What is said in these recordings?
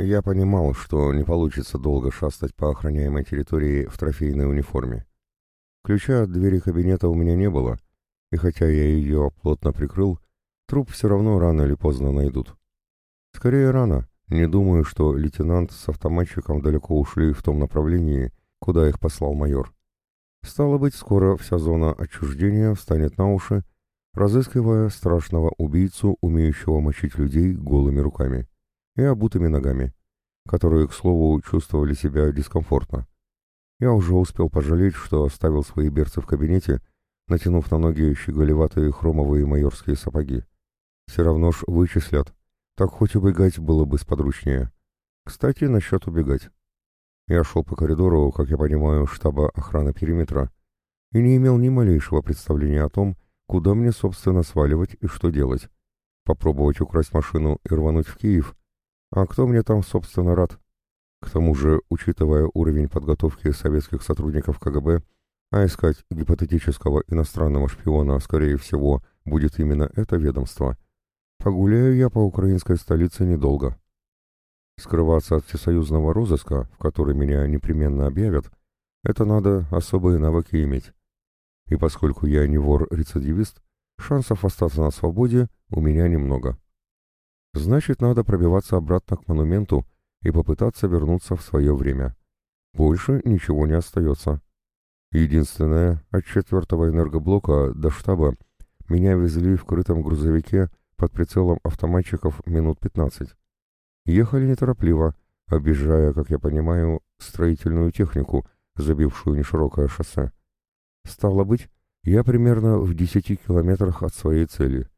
Я понимал, что не получится долго шастать по охраняемой территории в трофейной униформе. Ключа от двери кабинета у меня не было, и хотя я ее плотно прикрыл, труп все равно рано или поздно найдут. Скорее рано. Не думаю, что лейтенант с автоматчиком далеко ушли в том направлении, куда их послал майор. Стало быть, скоро вся зона отчуждения встанет на уши, разыскивая страшного убийцу, умеющего мочить людей голыми руками и обутыми ногами, которые, к слову, чувствовали себя дискомфортно. Я уже успел пожалеть, что оставил свои берцы в кабинете, натянув на ноги щеголеватые хромовые майорские сапоги. Все равно ж вычислят. Так хоть убегать было бы сподручнее. Кстати, насчет убегать. Я шел по коридору, как я понимаю, штаба охраны периметра, и не имел ни малейшего представления о том, куда мне, собственно, сваливать и что делать. Попробовать украсть машину и рвануть в Киев? А кто мне там, собственно, рад? К тому же, учитывая уровень подготовки советских сотрудников КГБ, а искать гипотетического иностранного шпиона, скорее всего, будет именно это ведомство, погуляю я по украинской столице недолго. Скрываться от всесоюзного розыска, в который меня непременно объявят, это надо особые навыки иметь. И поскольку я не вор-рецидивист, шансов остаться на свободе у меня немного. Значит, надо пробиваться обратно к монументу и попытаться вернуться в свое время. Больше ничего не остается. Единственное, от четвертого энергоблока до штаба меня везли в крытом грузовике под прицелом автоматчиков минут 15. Ехали неторопливо, объезжая, как я понимаю, строительную технику, забившую неширокое шоссе. Стало быть, я примерно в десяти километрах от своей цели.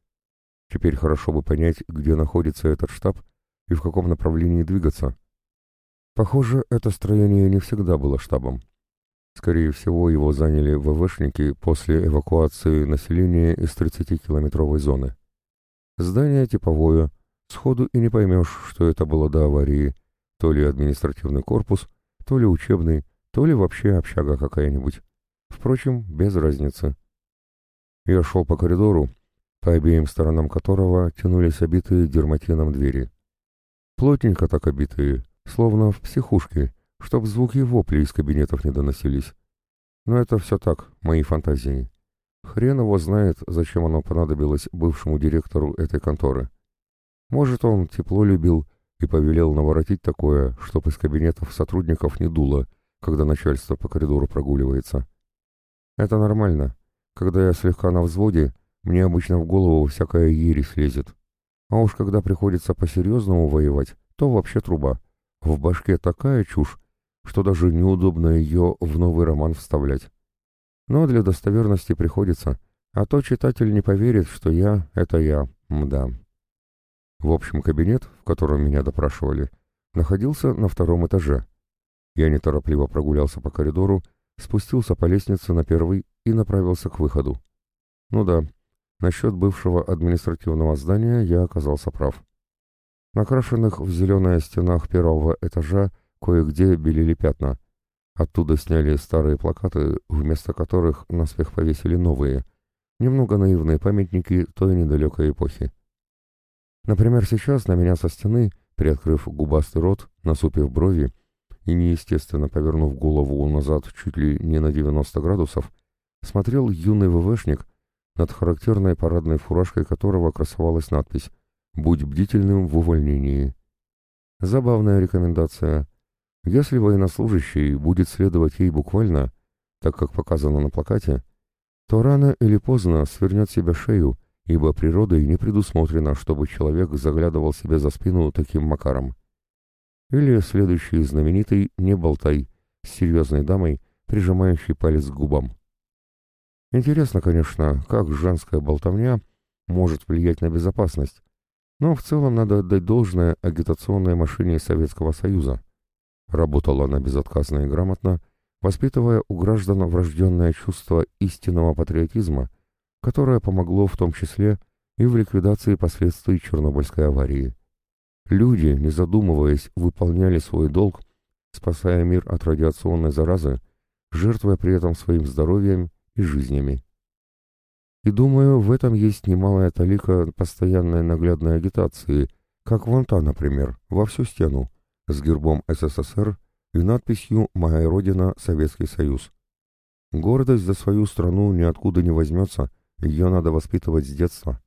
Теперь хорошо бы понять, где находится этот штаб и в каком направлении двигаться. Похоже, это строение не всегда было штабом. Скорее всего, его заняли ВВшники после эвакуации населения из 30-километровой зоны. Здание типовое, сходу и не поймешь, что это было до аварии, то ли административный корпус, то ли учебный, то ли вообще общага какая-нибудь. Впрочем, без разницы. Я шел по коридору, по обеим сторонам которого тянулись обитые дерматином двери. Плотненько так обитые, словно в психушке, чтоб звуки вопли из кабинетов не доносились. Но это все так, мои фантазии. Хрен его знает, зачем оно понадобилось бывшему директору этой конторы. Может, он тепло любил и повелел наворотить такое, чтоб из кабинетов сотрудников не дуло, когда начальство по коридору прогуливается. Это нормально. Когда я слегка на взводе, мне обычно в голову всякая ересь лезет. А уж когда приходится по-серьезному воевать, то вообще труба. В башке такая чушь, что даже неудобно ее в новый роман вставлять. Но для достоверности приходится, а то читатель не поверит, что я — это я, мда. В общем, кабинет, в котором меня допрашивали, находился на втором этаже. Я неторопливо прогулялся по коридору, спустился по лестнице на первый и направился к выходу. Ну да, насчет бывшего административного здания я оказался прав. Накрашенных в зеленое стенах первого этажа кое-где белели пятна. Оттуда сняли старые плакаты, вместо которых наспех повесили новые, немного наивные памятники той недалекой эпохи. Например, сейчас на меня со стены, приоткрыв губастый рот, насупив брови и неестественно повернув голову назад чуть ли не на 90 градусов, смотрел юный ВВшник, над характерной парадной фуражкой которого красовалась надпись Будь бдительным в увольнении. Забавная рекомендация. Если военнослужащий будет следовать ей буквально, так как показано на плакате, то рано или поздно свернет себе шею, ибо природой не предусмотрено, чтобы человек заглядывал себе за спину таким макаром. Или следующий знаменитый «Не болтай» с серьезной дамой, прижимающей палец к губам. Интересно, конечно, как женская болтовня может влиять на безопасность, но в целом надо отдать должное агитационной машине Советского Союза. Работала она безотказно и грамотно, воспитывая у граждан врожденное чувство истинного патриотизма, которое помогло в том числе и в ликвидации последствий Чернобыльской аварии. Люди, не задумываясь, выполняли свой долг, спасая мир от радиационной заразы, жертвуя при этом своим здоровьем и жизнями. И думаю, в этом есть немалая талика постоянной наглядной агитации, как вон та, например, во всю стену, с гербом СССР и надписью «Моя Родина, Советский Союз». Гордость за свою страну ниоткуда не возьмется, ее надо воспитывать с детства.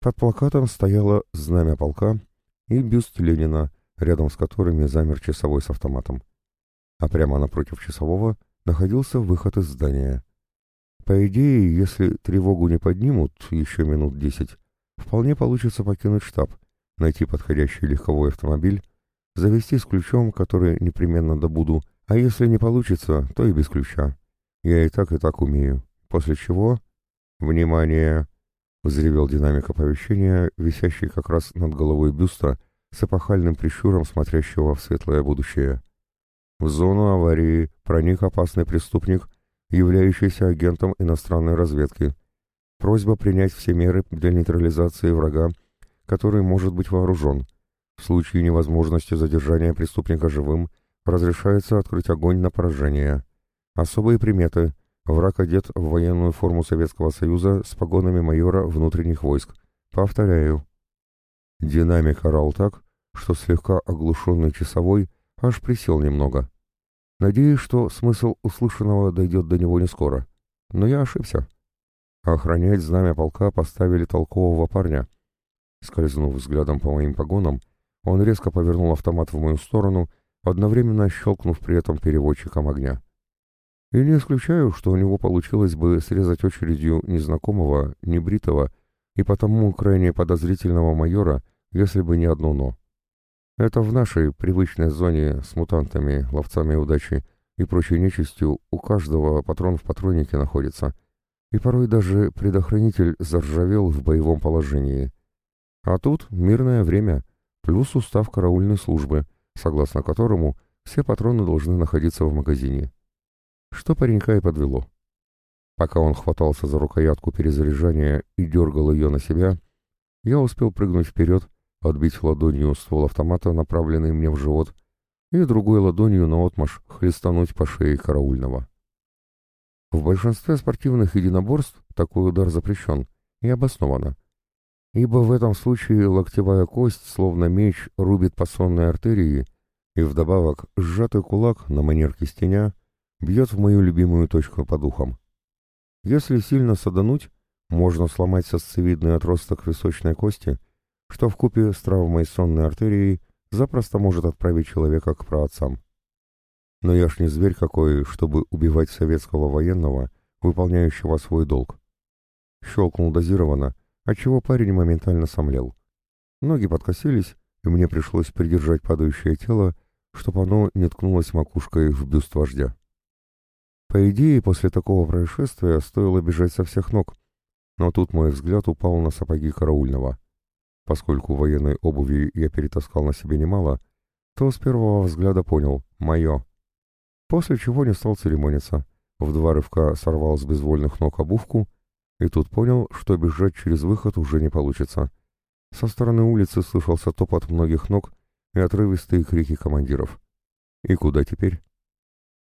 Под плакатом стояло знамя полка и бюст Ленина, рядом с которыми замер часовой с автоматом. А прямо напротив часового находился выход из здания. По идее, если тревогу не поднимут еще минут десять, вполне получится покинуть штаб, найти подходящий легковой автомобиль, завести с ключом, который непременно добуду, а если не получится, то и без ключа. Я и так, и так умею. После чего... Внимание! Взревел динамик оповещения, висящий как раз над головой бюста, с эпохальным прищуром смотрящего в светлое будущее. В зону аварии проник опасный преступник, являющийся агентом иностранной разведки. Просьба принять все меры для нейтрализации врага, который может быть вооружен. В случае невозможности задержания преступника живым, разрешается открыть огонь на поражение. Особые приметы. Враг одет в военную форму Советского Союза с погонами майора внутренних войск. Повторяю. Динамик орал так, что слегка оглушенный часовой аж присел немного. Надеюсь, что смысл услышанного дойдет до него не скоро. Но я ошибся. Охранять знамя полка поставили толкового парня. Скользнув взглядом по моим погонам, он резко повернул автомат в мою сторону, одновременно щелкнув при этом переводчиком огня. И не исключаю, что у него получилось бы срезать очередью незнакомого, небритого и потому крайне подозрительного майора, если бы не одно «но». Это в нашей привычной зоне с мутантами, ловцами удачи и прочей нечистью у каждого патрон в патроннике находится, и порой даже предохранитель заржавел в боевом положении. А тут мирное время, плюс устав караульной службы, согласно которому все патроны должны находиться в магазине что паренька и подвело. Пока он хватался за рукоятку перезаряжания и дергал ее на себя, я успел прыгнуть вперед, отбить ладонью ствол автомата, направленный мне в живот, и другой ладонью наотмашь хлестануть по шее караульного. В большинстве спортивных единоборств такой удар запрещен и обоснованно, ибо в этом случае локтевая кость, словно меч, рубит по сонной артерии, и вдобавок сжатый кулак на манер кистеня бьет в мою любимую точку по духам. Если сильно садануть, можно сломать сосцевидный отросток височной кости, что в купе с травмой сонной артерии запросто может отправить человека к праотцам. Но я ж не зверь какой, чтобы убивать советского военного, выполняющего свой долг. Щелкнул дозированно, отчего парень моментально сомлел. Ноги подкосились, и мне пришлось придержать падающее тело, чтобы оно не ткнулось макушкой в бюст вождя. По идее, после такого происшествия стоило бежать со всех ног, но тут мой взгляд упал на сапоги караульного. Поскольку военной обуви я перетаскал на себе немало, то с первого взгляда понял — мое. После чего не стал церемониться, в два рывка сорвал с безвольных ног обувку и тут понял, что бежать через выход уже не получится. Со стороны улицы слышался топот многих ног и отрывистые крики командиров. И куда теперь?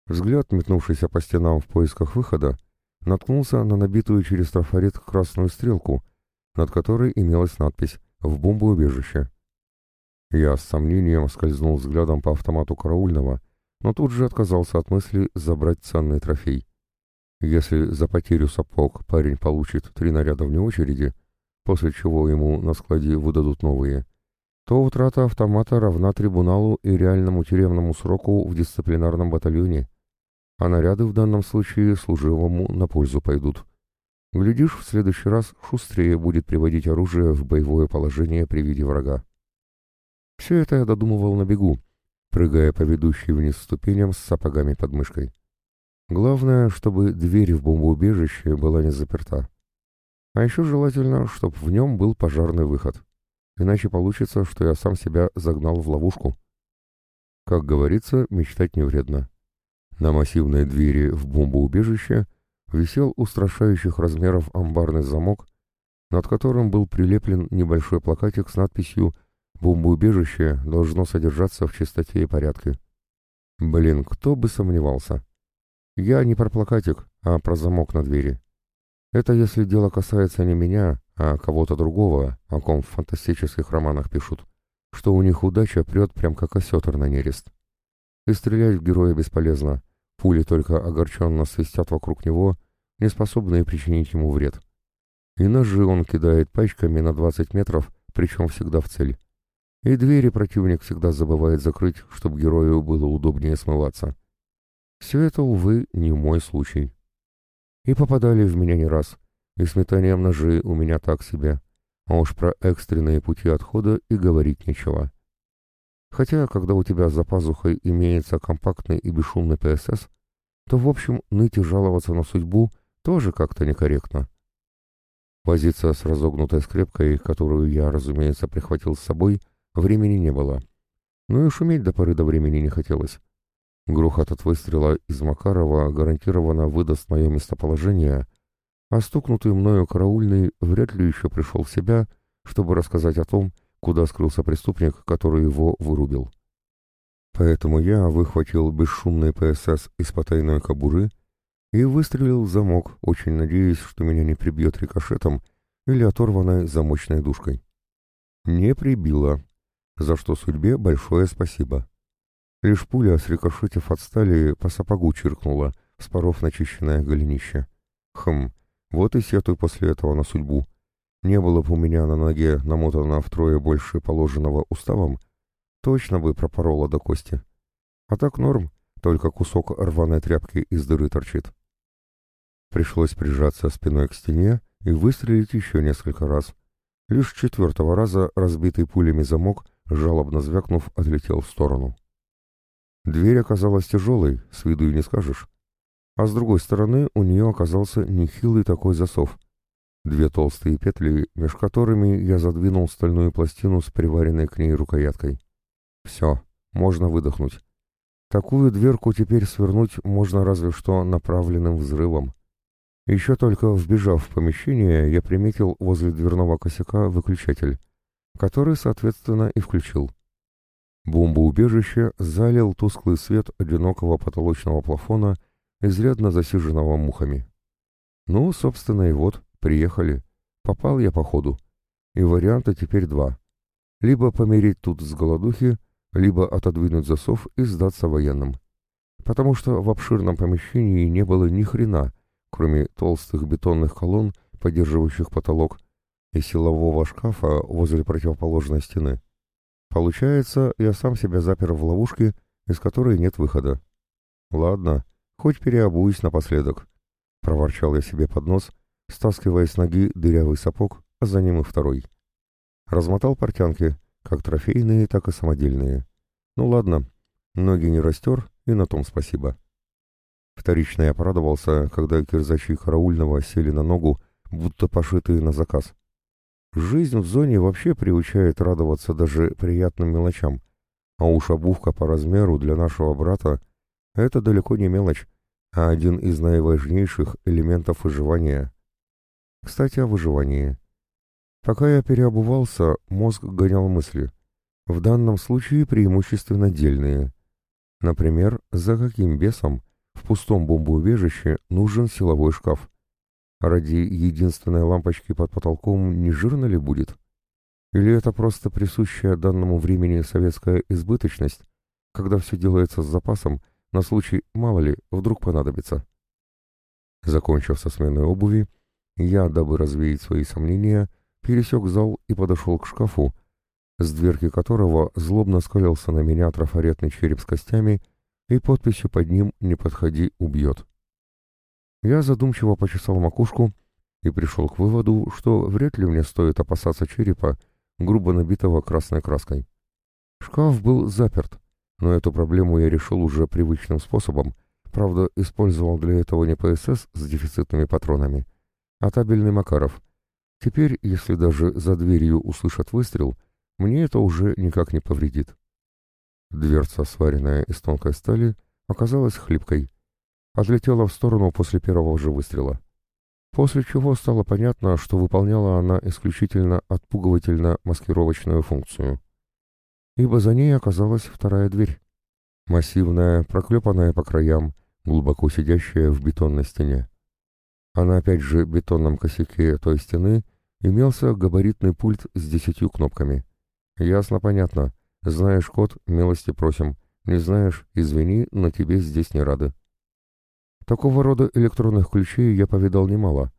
Взгляд, метнувшийся по стенам в поисках выхода, наткнулся на набитую через трафарет красную стрелку, над которой имелась надпись «В бомбоубежище». Я с сомнением скользнул взглядом по автомату караульного, но тут же отказался от мысли забрать ценный трофей. Если за потерю сапог парень получит три наряда вне очереди, после чего ему на складе выдадут новые, то утрата автомата равна трибуналу и реальному тюремному сроку в дисциплинарном батальоне а наряды в данном случае служивому на пользу пойдут. Глядишь, в следующий раз шустрее будет приводить оружие в боевое положение при виде врага. Все это я додумывал на бегу, прыгая по ведущей вниз ступеням с сапогами под мышкой. Главное, чтобы дверь в бомбоубежище была не заперта. А еще желательно, чтобы в нем был пожарный выход. Иначе получится, что я сам себя загнал в ловушку. Как говорится, мечтать не вредно. На массивной двери в бомбоубежище висел устрашающих размеров амбарный замок, над которым был прилеплен небольшой плакатик с надписью «Бомбоубежище должно содержаться в чистоте и порядке». Блин, кто бы сомневался. Я не про плакатик, а про замок на двери. Это если дело касается не меня, а кого-то другого, о ком в фантастических романах пишут, что у них удача прет прям как осетр на нерест. И стрелять в героя бесполезно, пули только огорченно свистят вокруг него, не способные причинить ему вред. И ножи он кидает пачками на 20 метров, причем всегда в цель. И двери противник всегда забывает закрыть, чтобы герою было удобнее смываться. Все это, увы, не мой случай. И попадали в меня не раз, и с метанием ножи у меня так себе, а уж про экстренные пути отхода и говорить нечего. Хотя, когда у тебя за пазухой имеется компактный и бесшумный ПСС, то, в общем, ныть и жаловаться на судьбу тоже как-то некорректно. Возиться с разогнутой скрепкой, которую я, разумеется, прихватил с собой, времени не было. Ну и шуметь до поры до времени не хотелось. Грохот от выстрела из Макарова гарантированно выдаст мое местоположение, а стукнутый мною караульный вряд ли еще пришел в себя, чтобы рассказать о том, куда скрылся преступник, который его вырубил. Поэтому я выхватил бесшумный ПСС из потайной кобуры и выстрелил в замок, очень надеясь, что меня не прибьет рикошетом или оторванной замочной дужкой. Не прибило, за что судьбе большое спасибо. Лишь пуля, срикошетив от стали, по сапогу чиркнула, споров начищенное голенище. Хм, вот и сетуй после этого на судьбу. Не было бы у меня на ноге намотано втрое больше положенного уставом, точно бы пропорола до кости. А так норм, только кусок рваной тряпки из дыры торчит. Пришлось прижаться спиной к стене и выстрелить еще несколько раз. Лишь четвертого раза разбитый пулями замок, жалобно звякнув, отлетел в сторону. Дверь оказалась тяжелой, с виду и не скажешь. А с другой стороны у нее оказался нехилый такой засов. Две толстые петли, меж которыми я задвинул стальную пластину с приваренной к ней рукояткой. Все, можно выдохнуть. Такую дверку теперь свернуть можно разве что направленным взрывом. Еще только вбежав в помещение, я приметил возле дверного косяка выключатель, который, соответственно, и включил. Бомбоубежище залил тусклый свет одинокого потолочного плафона, изрядно засиженного мухами. Ну, собственно, и вот, приехали. Попал я по ходу. И варианта теперь два. Либо помереть тут с голодухи, либо отодвинуть засов и сдаться военным. Потому что в обширном помещении не было ни хрена, кроме толстых бетонных колонн, поддерживающих потолок, и силового шкафа возле противоположной стены. Получается, я сам себя запер в ловушке, из которой нет выхода. Ладно, хоть переобуюсь напоследок. Проворчал я себе под нос, стаскивая с ноги дырявый сапог, а за ним и второй. Размотал портянки, как трофейные, так и самодельные. Ну ладно, ноги не растер, и на том спасибо. Вторично я порадовался, когда кирзачи караульного сели на ногу, будто пошитые на заказ. Жизнь в зоне вообще приучает радоваться даже приятным мелочам, а уж обувка по размеру для нашего брата — это далеко не мелочь, а один из наиважнейших элементов выживания. Кстати, о выживании. Пока я переобувался, мозг гонял мысли. В данном случае преимущественно дельные. Например, за каким бесом в пустом бомбоубежище нужен силовой шкаф? Ради единственной лампочки под потолком не жирно ли будет? Или это просто присущая данному времени советская избыточность, когда все делается с запасом, на случай, мало ли, вдруг понадобится? Закончив со сменой обуви, я, дабы развеять свои сомнения, пересек зал и подошел к шкафу, с дверки которого злобно скалился на меня трафаретный череп с костями и подписью под ним «Не подходи, убьет». Я задумчиво почесал макушку и пришел к выводу, что вряд ли мне стоит опасаться черепа, грубо набитого красной краской. Шкаф был заперт, но эту проблему я решил уже привычным способом, правда, использовал для этого не ПСС с дефицитными патронами, а табельный Макаров. Теперь, если даже за дверью услышат выстрел, мне это уже никак не повредит. Дверца, сваренная из тонкой стали, оказалась хлипкой, отлетела в сторону после первого же выстрела. После чего стало понятно, что выполняла она исключительно отпугивательно-маскировочную функцию. Ибо за ней оказалась вторая дверь. Массивная, проклепанная по краям, глубоко сидящая в бетонной стене. А на опять же бетонном косяке той стены имелся габаритный пульт с десятью кнопками. Ясно, понятно. Знаешь код, милости просим. Не знаешь, извини, но тебе здесь не рады. Такого рода электронных ключей я повидал немало.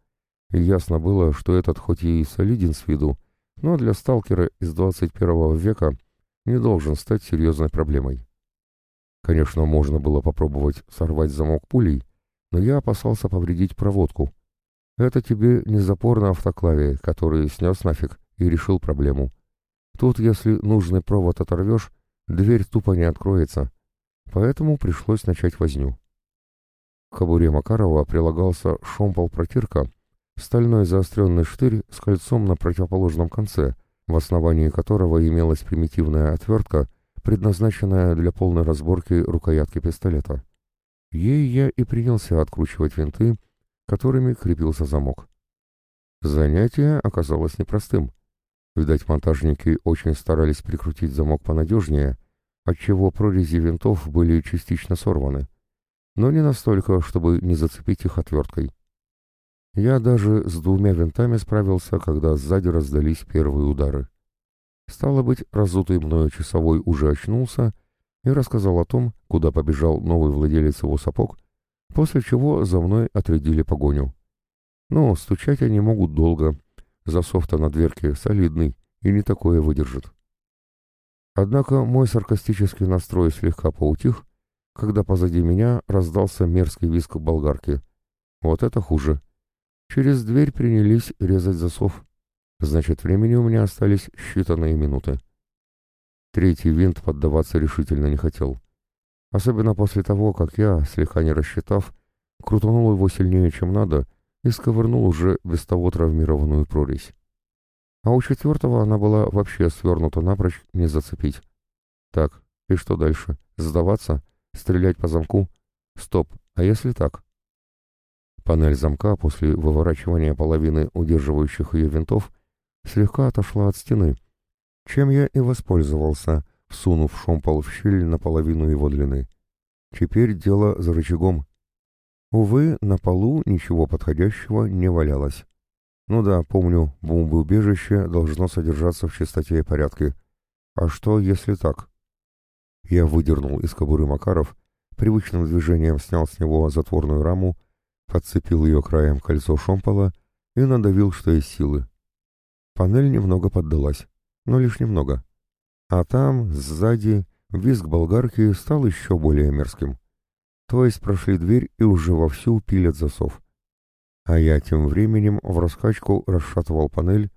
И ясно было, что этот хоть и солиден с виду, но для сталкера из 21 века не должен стать серьезной проблемой. Конечно, можно было попробовать сорвать замок пулей, но я опасался повредить проводку. Это тебе не запор на автоклаве, который снес нафиг и решил проблему. Тут, если нужный провод оторвешь, дверь тупо не откроется. Поэтому пришлось начать возню. К кобуре Макарова прилагался шомпол-протирка, стальной заостренный штырь с кольцом на противоположном конце, в основании которого имелась примитивная отвертка, предназначенная для полной разборки рукоятки пистолета. Ей я и принялся откручивать винты, которыми крепился замок. Занятие оказалось непростым. Видать, монтажники очень старались прикрутить замок понадежнее, отчего прорези винтов были частично сорваны, но не настолько, чтобы не зацепить их отверткой. Я даже с двумя винтами справился, когда сзади раздались первые удары. Стало быть, разутый мною часовой уже очнулся и рассказал о том, куда побежал новый владелец его сапог, после чего за мной отрядили погоню. Но стучать они могут долго, Засов-то на дверке солидный и не такое выдержит. Однако мой саркастический настрой слегка поутих, когда позади меня раздался мерзкий виск болгарки. Вот это хуже. Через дверь принялись резать засов. Значит, времени у меня остались считанные минуты. Третий винт поддаваться решительно не хотел. Особенно после того, как я, слегка не рассчитав, крутанул его сильнее, чем надо, и сковырнул уже без того травмированную прорезь. А у четвертого она была вообще свернута напрочь, не зацепить. Так, и что дальше? Сдаваться? Стрелять по замку? Стоп, а если так? Панель замка после выворачивания половины удерживающих ее винтов слегка отошла от стены, чем я и воспользовался, всунув шомпол в щель наполовину его длины. Теперь дело за рычагом. Увы, на полу ничего подходящего не валялось. Ну да, помню, бомбоубежище должно содержаться в чистоте и порядке. А что, если так? Я выдернул из кобуры Макаров, привычным движением снял с него затворную раму, подцепил ее краем кольцо шомпола и надавил, что из силы. Панель немного поддалась, но лишь немного. А там, сзади, визг болгарки стал еще более мерзким то есть прошли дверь и уже вовсю пилят засов. А я тем временем в раскачку расшатывал панель,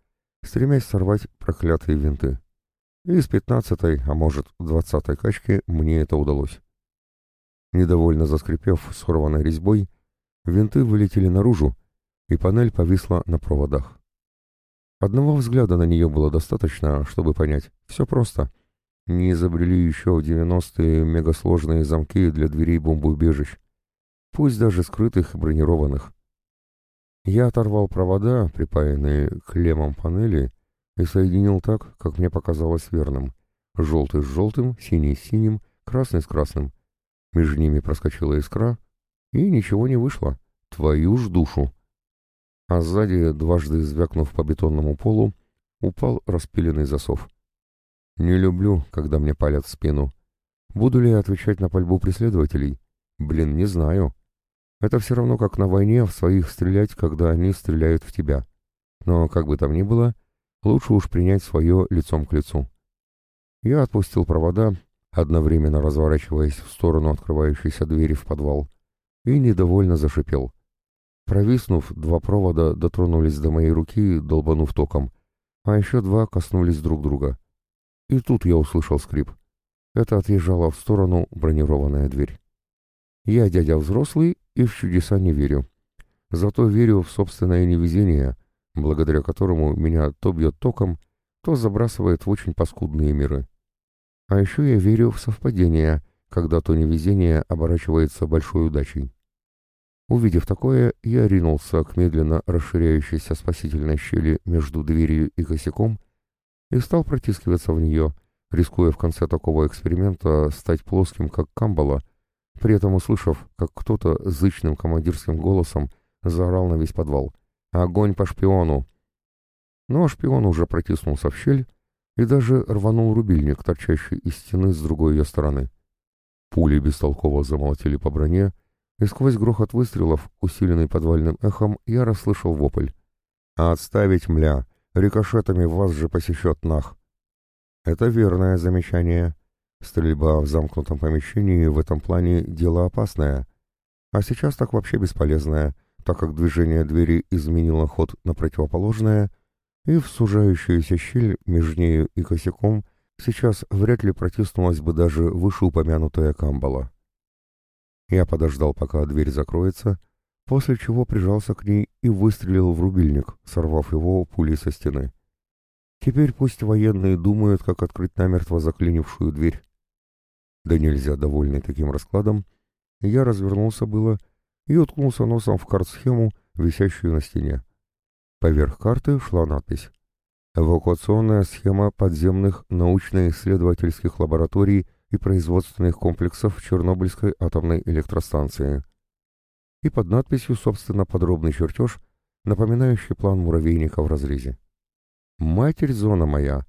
стремясь сорвать проклятые винты. И с пятнадцатой, а может, двадцатой качки мне это удалось. Недовольно заскрипев сорванной резьбой, винты вылетели наружу, и панель повисла на проводах. Одного взгляда на нее было достаточно, чтобы понять, все просто — не изобрели еще в 90-е мегасложные замки для дверей бомбоубежищ, пусть даже скрытых и бронированных. Я оторвал провода, припаянные к лемам панели, и соединил так, как мне показалось верным. Желтый с желтым, синий с синим, красный с красным. Между ними проскочила искра, и ничего не вышло. Твою ж душу! А сзади, дважды звякнув по бетонному полу, упал распиленный засов. Не люблю, когда мне палят в спину. Буду ли я отвечать на пальбу преследователей? Блин, не знаю. Это все равно, как на войне в своих стрелять, когда они стреляют в тебя. Но, как бы там ни было, лучше уж принять свое лицом к лицу. Я отпустил провода, одновременно разворачиваясь в сторону открывающейся двери в подвал, и недовольно зашипел. Провиснув, два провода дотронулись до моей руки, долбанув током, а еще два коснулись друг друга. И тут я услышал скрип. Это отъезжала в сторону бронированная дверь. Я дядя взрослый и в чудеса не верю. Зато верю в собственное невезение, благодаря которому меня то бьет током, то забрасывает в очень паскудные миры. А еще я верю в совпадение, когда то невезение оборачивается большой удачей. Увидев такое, я ринулся к медленно расширяющейся спасительной щели между дверью и косяком и стал протискиваться в нее, рискуя в конце такого эксперимента стать плоским, как камбала, при этом услышав, как кто-то зычным командирским голосом заорал на весь подвал «Огонь по шпиону!». Но шпион уже протиснулся в щель и даже рванул рубильник, торчащий из стены с другой ее стороны. Пули бестолково замолотили по броне, и сквозь грохот выстрелов, усиленный подвальным эхом, я расслышал вопль. «А отставить, мля! Рикошетами вас же посещет нах!» Это верное замечание. Стрельба в замкнутом помещении в этом плане дело опасное. А сейчас так вообще бесполезное, так как движение двери изменило ход на противоположное, и в сужающуюся щель между нею и косяком сейчас вряд ли протиснулась бы даже вышеупомянутая камбала. Я подождал, пока дверь закроется, после чего прижался к ней и выстрелил в рубильник, сорвав его пулей со стены. Теперь пусть военные думают, как открыть намертво заклинившую дверь. Да нельзя, довольный таким раскладом, я развернулся было и уткнулся носом в карт-схему, висящую на стене. Поверх карты шла надпись «Эвакуационная схема подземных научно-исследовательских лабораторий и производственных комплексов Чернобыльской атомной электростанции». И под надписью, собственно, подробный чертеж, напоминающий план муравейника в разрезе. «Матерь зона моя!»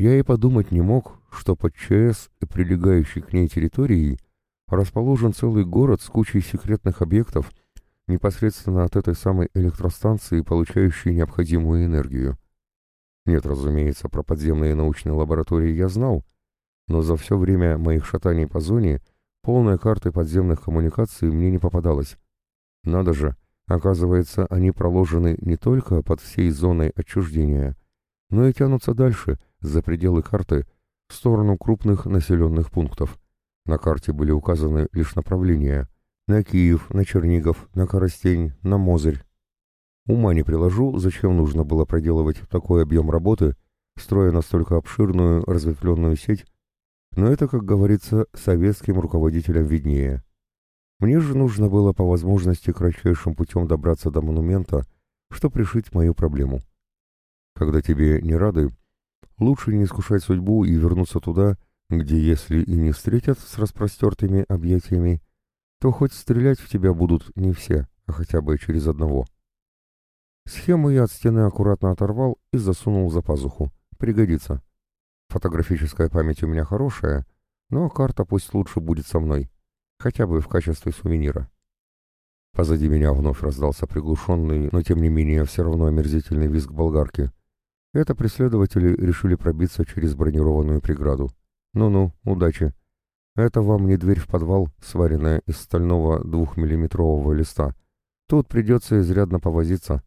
Я и подумать не мог, что под ЧС и прилегающей к ней территорией расположен целый город с кучей секретных объектов, непосредственно от этой самой электростанции, получающей необходимую энергию. Нет, разумеется, про подземные научные лаборатории я знал, но за все время моих шатаний по зоне полной карты подземных коммуникаций мне не попадалось. Надо же, оказывается, они проложены не только под всей зоной отчуждения, но и тянутся дальше, за пределы карты, в сторону крупных населенных пунктов. На карте были указаны лишь направления. На Киев, на Чернигов, на Коростень, на Мозырь. Ума не приложу, зачем нужно было проделывать такой объем работы, строя настолько обширную разветвленную сеть, но это, как говорится, советским руководителям виднее. Мне же нужно было по возможности кратчайшим путем добраться до монумента, чтобы решить мою проблему. Когда тебе не рады, лучше не искушать судьбу и вернуться туда, где, если и не встретят с распростертыми объятиями, то хоть стрелять в тебя будут не все, а хотя бы через одного. Схему я от стены аккуратно оторвал и засунул за пазуху. Пригодится. Фотографическая память у меня хорошая, но карта пусть лучше будет со мной, хотя бы в качестве сувенира. Позади меня вновь раздался приглушенный, но тем не менее все равно омерзительный визг болгарки — это преследователи решили пробиться через бронированную преграду. Ну-ну, удачи. Это вам не дверь в подвал, сваренная из стального двухмиллиметрового листа. Тут придется изрядно повозиться.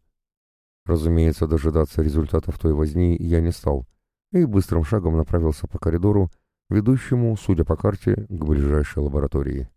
Разумеется, дожидаться результатов той возни я не стал, и быстрым шагом направился по коридору, ведущему, судя по карте, к ближайшей лаборатории.